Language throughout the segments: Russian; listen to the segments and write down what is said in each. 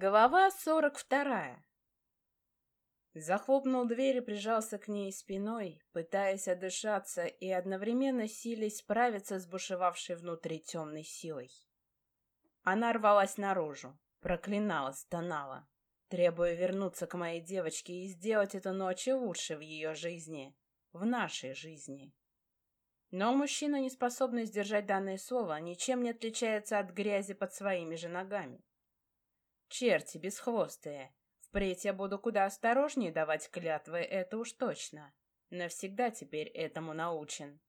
Глава сорок вторая. Захлопнул дверь и прижался к ней спиной, пытаясь отдышаться и одновременно силясь справиться с бушевавшей внутри темной силой. Она рвалась наружу, проклинала, стонала, требуя вернуться к моей девочке и сделать эту ночь лучше в ее жизни, в нашей жизни. Но мужчина, не способный сдержать данное слово, ничем не отличается от грязи под своими же ногами. Черти бесхвостые. Впредь я буду куда осторожнее давать клятвы, это уж точно. Навсегда теперь этому научен.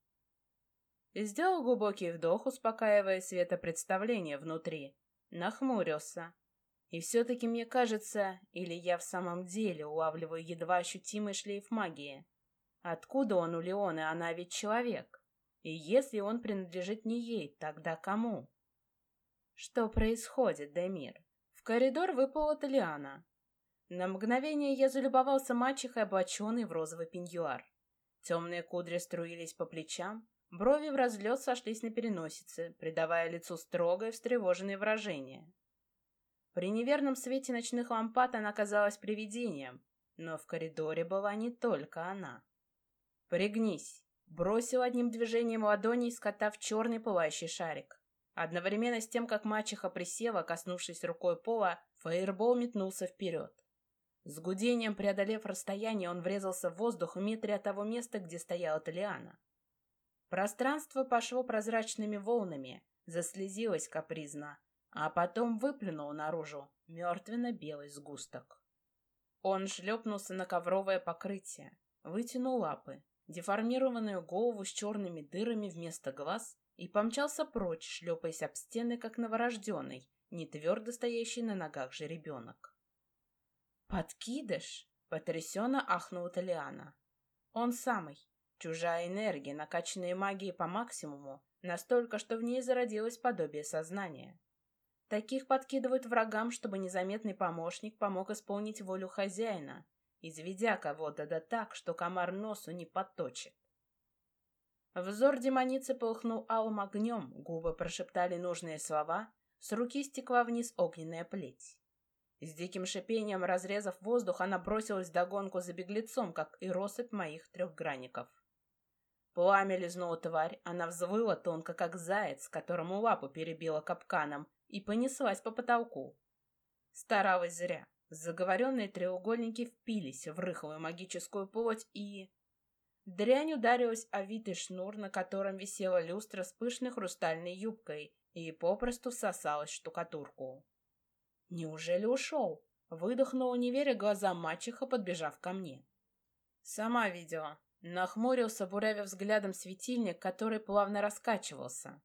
Сделал глубокий вдох, успокаивая светопредставление внутри. Нахмурился. И все-таки мне кажется, или я в самом деле улавливаю едва ощутимый шлейф магии. Откуда он у Леоны, она ведь человек. И если он принадлежит не ей, тогда кому? Что происходит, Демир? В коридор выпала Талиана. На мгновение я залюбовался мачехой, облаченной в розовый пеньюар. Темные кудри струились по плечам, брови в разлет сошлись на переносице, придавая лицу строгое, встревоженное выражение. При неверном свете ночных лампад она казалась привидением, но в коридоре была не только она. «Пригнись!» — бросил одним движением ладони, скотав черный пылающий шарик. Одновременно с тем, как мачеха присела, коснувшись рукой пола, фаербол метнулся вперед. С гудением преодолев расстояние, он врезался в воздух в метре от того места, где стояла Талиана. Пространство пошло прозрачными волнами, заслезилось капризно, а потом выплюнул наружу мертвенно-белый сгусток. Он шлепнулся на ковровое покрытие, вытянул лапы, деформированную голову с черными дырами вместо глаз и помчался прочь, шлепаясь об стены, как новорожденный, не твердо стоящий на ногах же ребенок. «Подкидыш!» — потрясенно ахнула Талиана. «Он самый. Чужая энергия, накачанная магией по максимуму, настолько, что в ней зародилось подобие сознания. Таких подкидывают врагам, чтобы незаметный помощник помог исполнить волю хозяина, изведя кого-то да так, что комар носу не подточит. Взор демоницы полыхнул алым огнем, губы прошептали нужные слова, с руки стекла вниз огненная плеть. С диким шипением, разрезав воздух, она бросилась догонку за беглецом, как и россыпь моих трехгранников. Пламя лизнула тварь, она взвыла тонко, как заяц, которому лапу перебила капканом, и понеслась по потолку. Старалась зря. Заговоренные треугольники впились в рыхлую магическую плоть и... Дрянь ударилась о витый шнур, на котором висела люстра с пышной хрустальной юбкой, и попросту всосалась в штукатурку. «Неужели ушел?» — выдохнула, не веря глазам мачеха, подбежав ко мне. «Сама видела». Нахмурился, буравя взглядом светильник, который плавно раскачивался.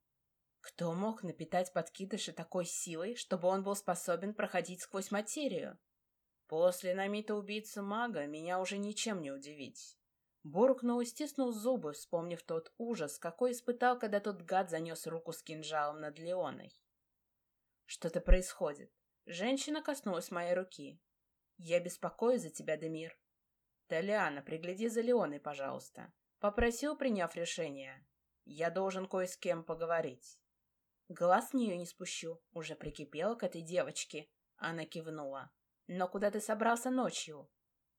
Кто мог напитать подкидыша такой силой, чтобы он был способен проходить сквозь материю? После намита убийцы мага меня уже ничем не удивить. Буркнул и стиснул зубы, вспомнив тот ужас, какой испытал, когда тот гад занес руку с кинжалом над Леоной. Что-то происходит. Женщина коснулась моей руки. Я беспокоюсь за тебя, Демир. Толяна, пригляди за Леоной, пожалуйста. Попросил, приняв решение. Я должен кое с кем поговорить. Глаз с нее не спущу. Уже прикипела к этой девочке. Она кивнула. Но куда ты собрался ночью?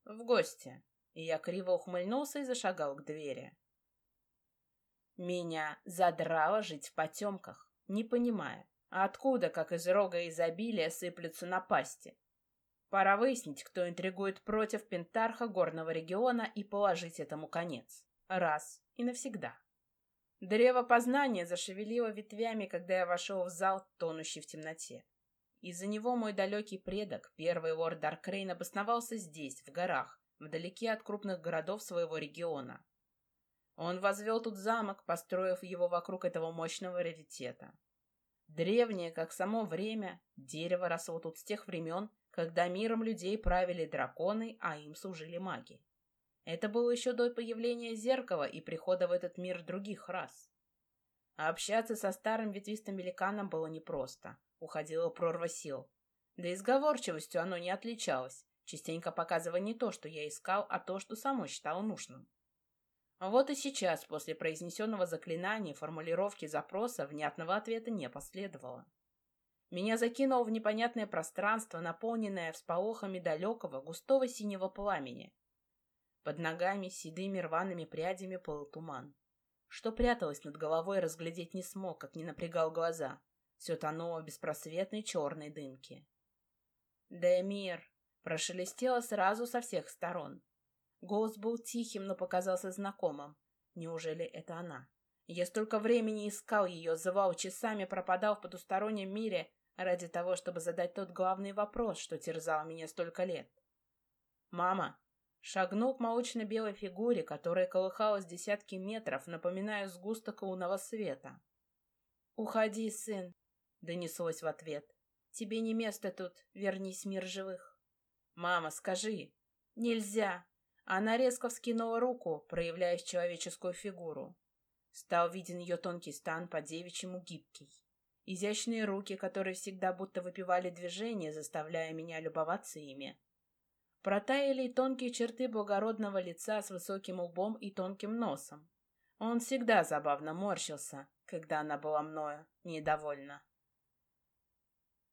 В гости. И я криво ухмыльнулся и зашагал к двери. Меня задрало жить в потемках, не понимая, откуда, как из рога изобилия, сыплются напасти. Пора выяснить, кто интригует против Пентарха горного региона и положить этому конец. Раз и навсегда. Древо познания зашевелило ветвями, когда я вошел в зал, тонущий в темноте. Из-за него мой далекий предок, первый лорд Даркрейн, обосновался здесь, в горах, вдалеке от крупных городов своего региона. Он возвел тут замок, построив его вокруг этого мощного раритета. Древнее, как само время, дерево росло тут с тех времен, когда миром людей правили драконы, а им служили маги. Это было еще до появления зеркала и прихода в этот мир других рас. А общаться со старым ветвистым великаном было непросто. Уходила прорва сил. Да и сговорчивостью оно не отличалось, частенько показывая не то, что я искал, а то, что само считал нужным. Вот и сейчас, после произнесенного заклинания, формулировки запроса, внятного ответа не последовало. Меня закинуло в непонятное пространство, наполненное всполохами далекого, густого синего пламени. Под ногами седыми рваными прядями плыл туман. Что пряталось над головой, разглядеть не смог, как не напрягал глаза. Все тонуло в беспросветной черной дымке. «Демир!» Прошелестело сразу со всех сторон. Голос был тихим, но показался знакомым. Неужели это она? Я столько времени искал ее, звал, часами пропадал в потустороннем мире ради того, чтобы задать тот главный вопрос, что терзал меня столько лет. «Мама!» Шагнул к молочно-белой фигуре, которая колыхалась десятки метров, напоминая сгусток лунного света. «Уходи, сын!» — донеслось в ответ. «Тебе не место тут, вернись в мир живых». «Мама, скажи!» «Нельзя!» Она резко вскинула руку, проявляя человеческую фигуру. Стал виден ее тонкий стан по-девичьему гибкий. Изящные руки, которые всегда будто выпивали движение, заставляя меня любоваться ими. Протаяли тонкие черты благородного лица с высоким лбом и тонким носом. Он всегда забавно морщился, когда она была мною недовольна.